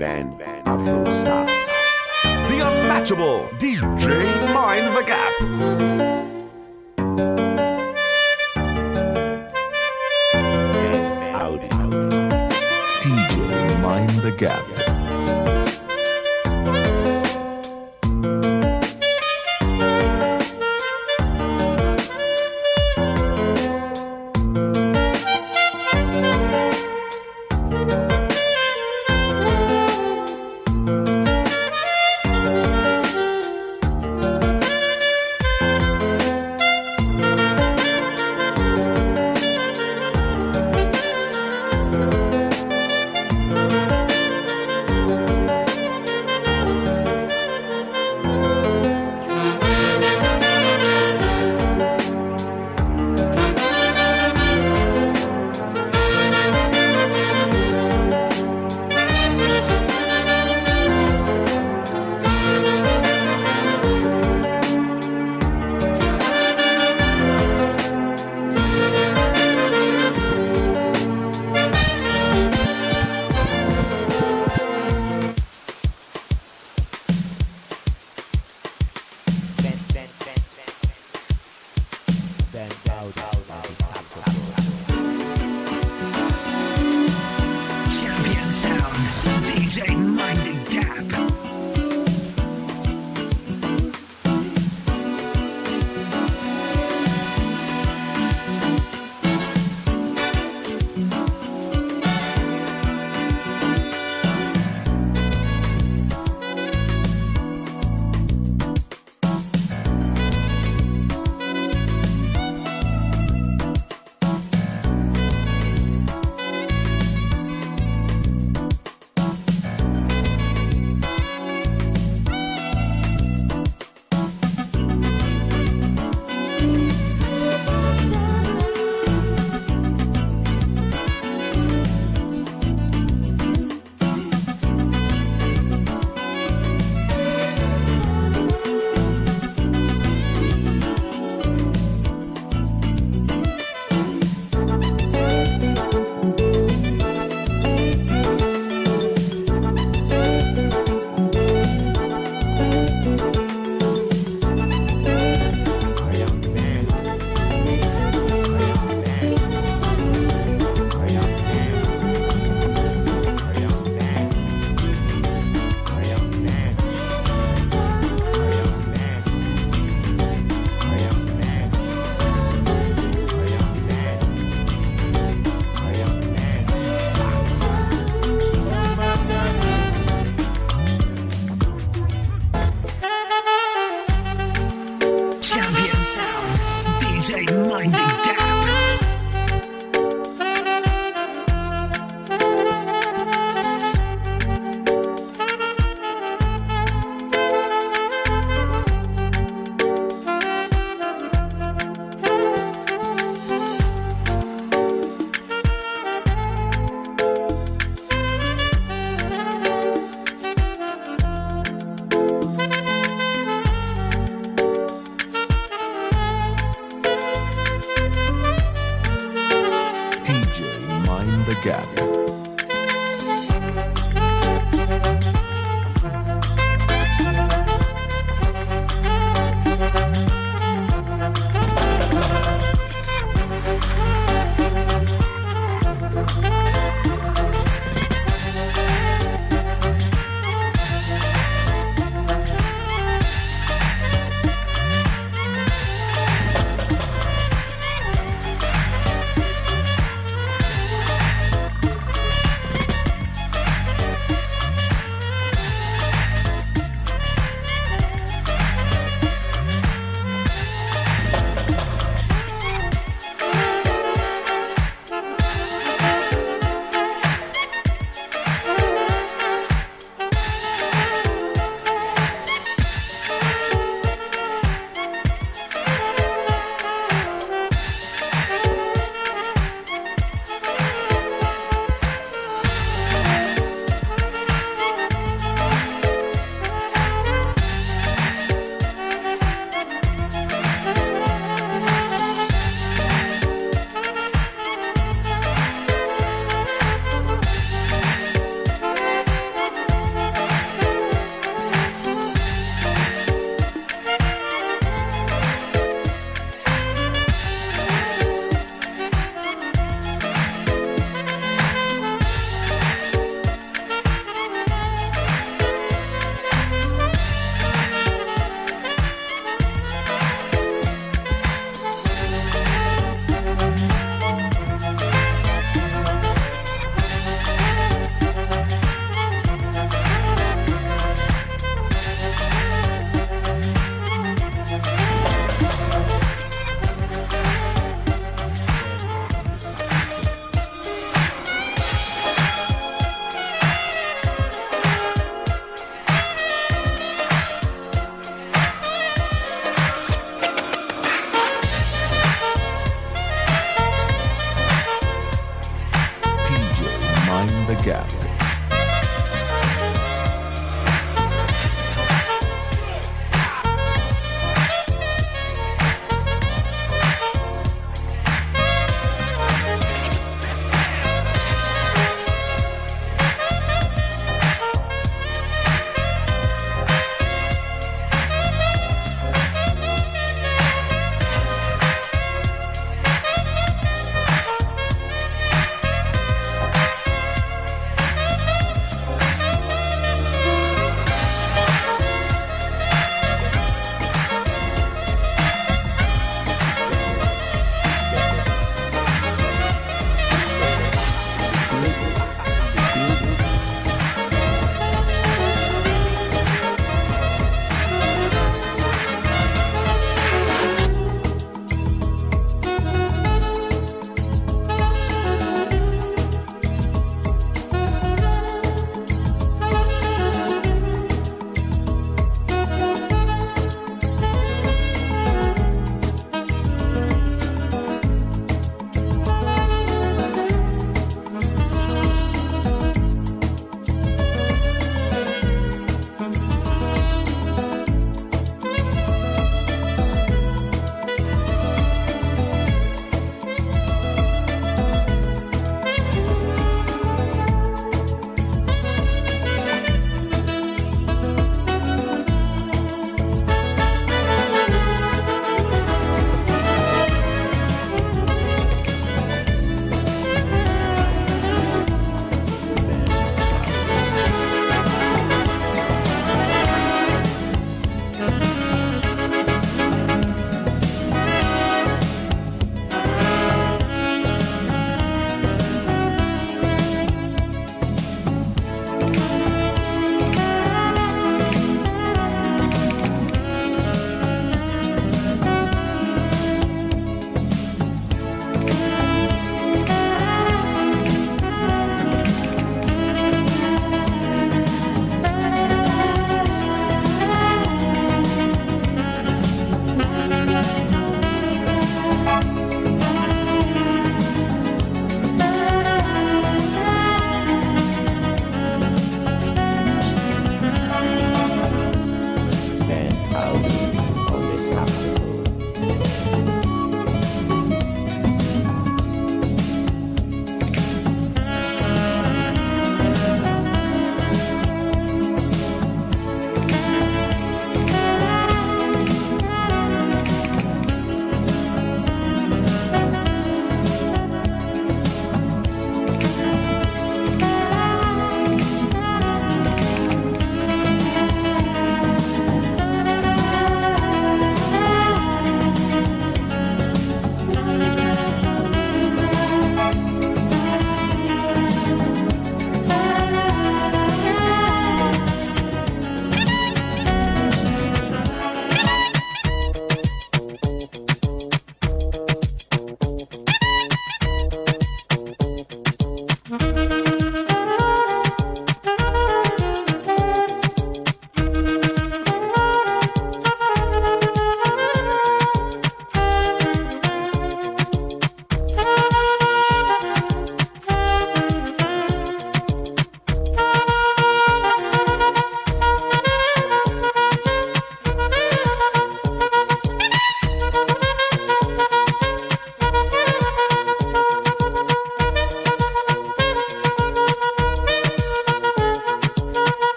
band Afro Sax. The unmatchable DJ Mind the Gap. Mind the Gap.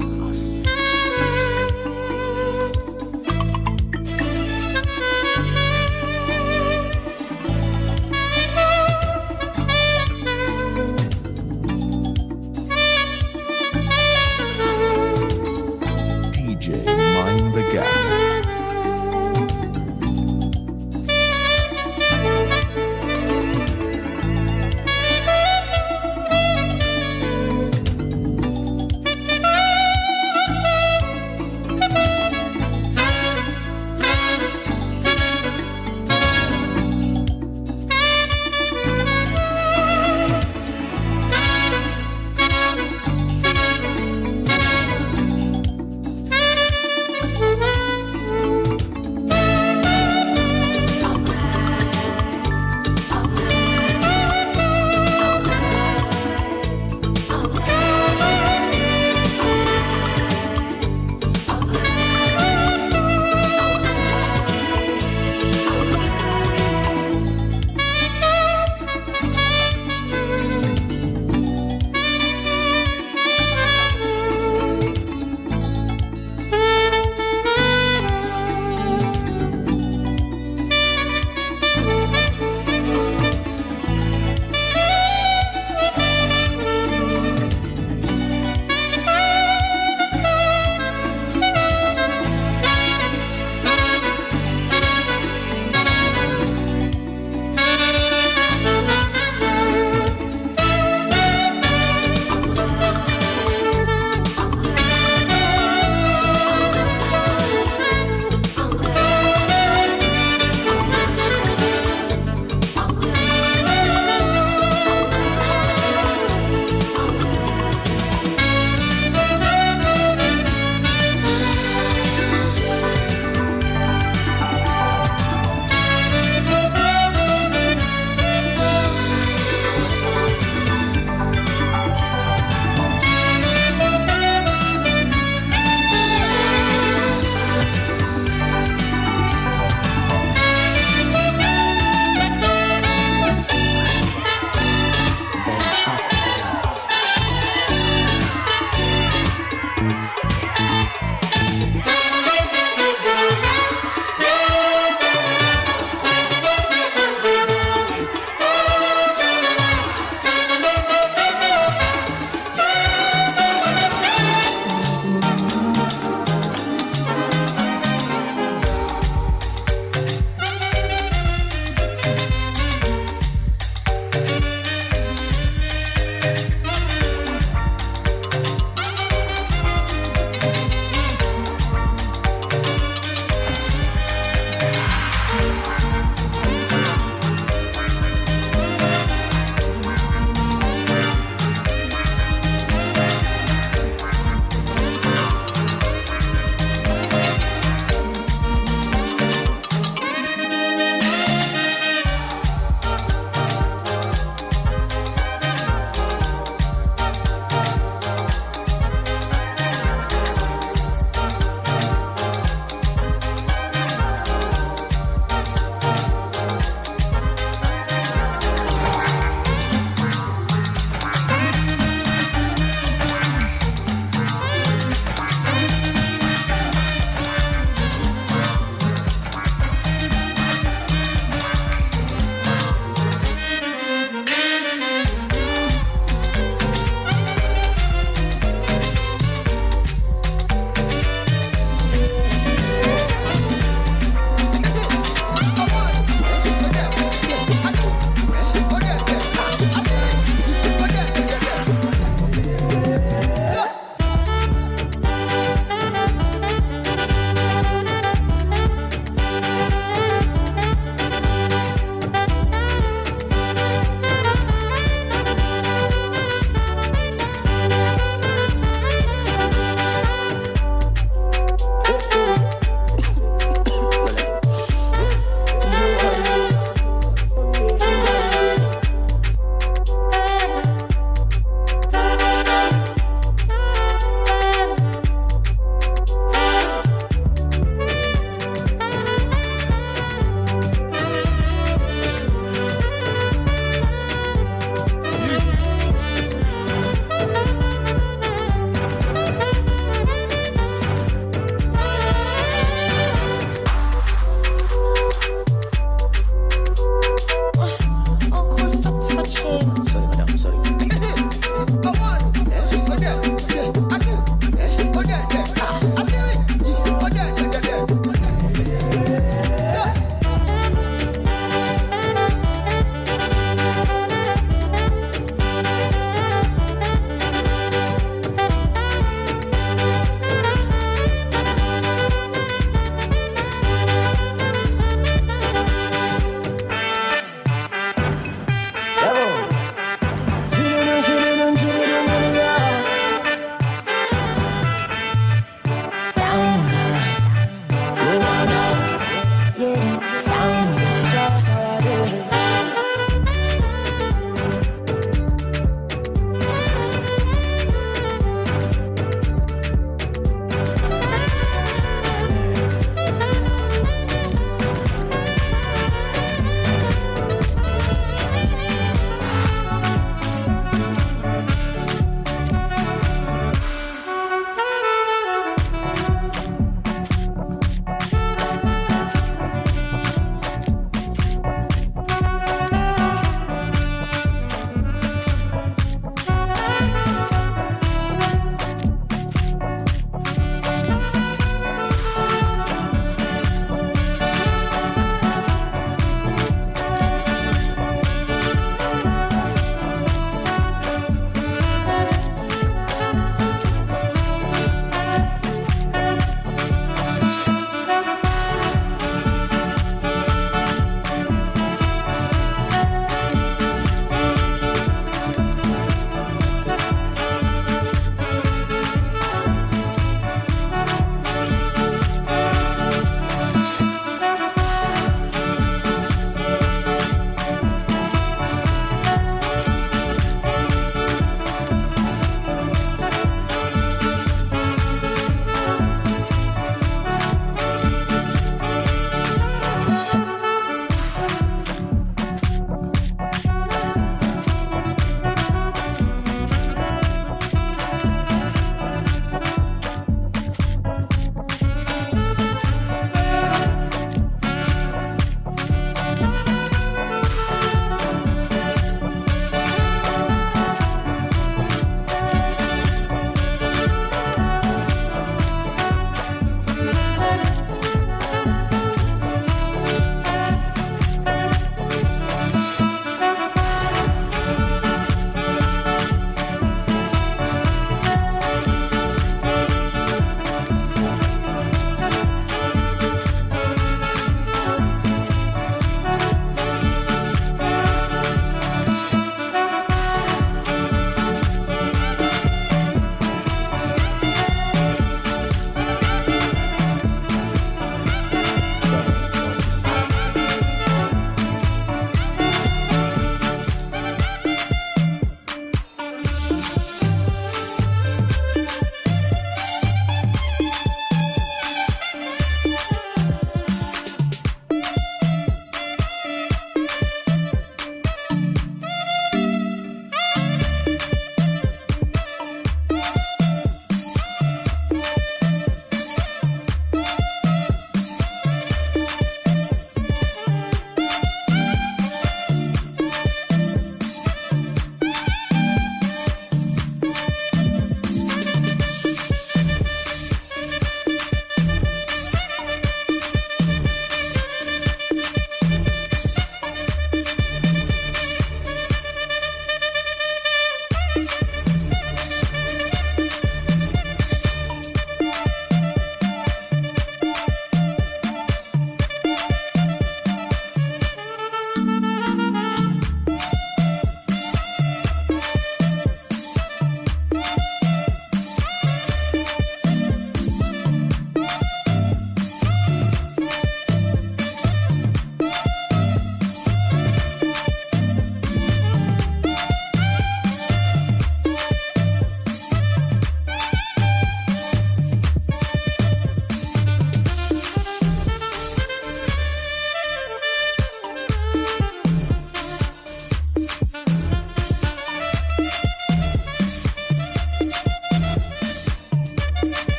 Us,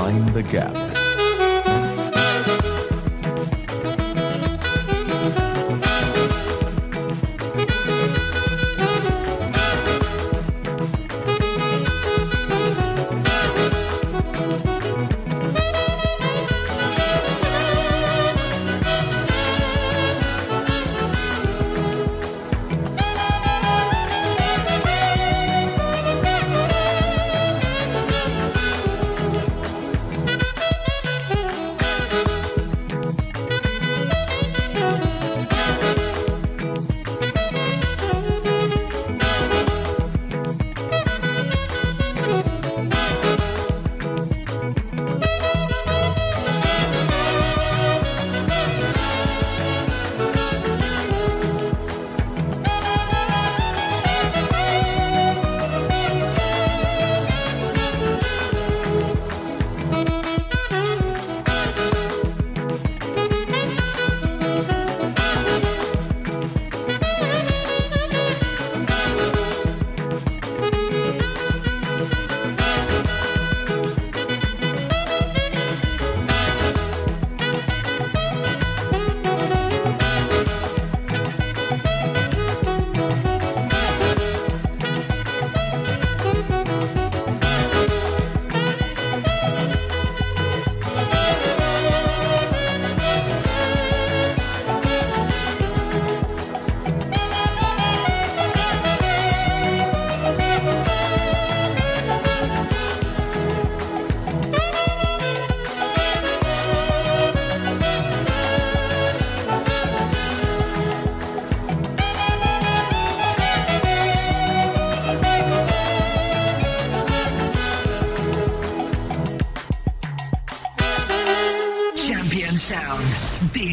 Mind the Gap.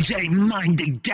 Sound. DJ Mind Gap.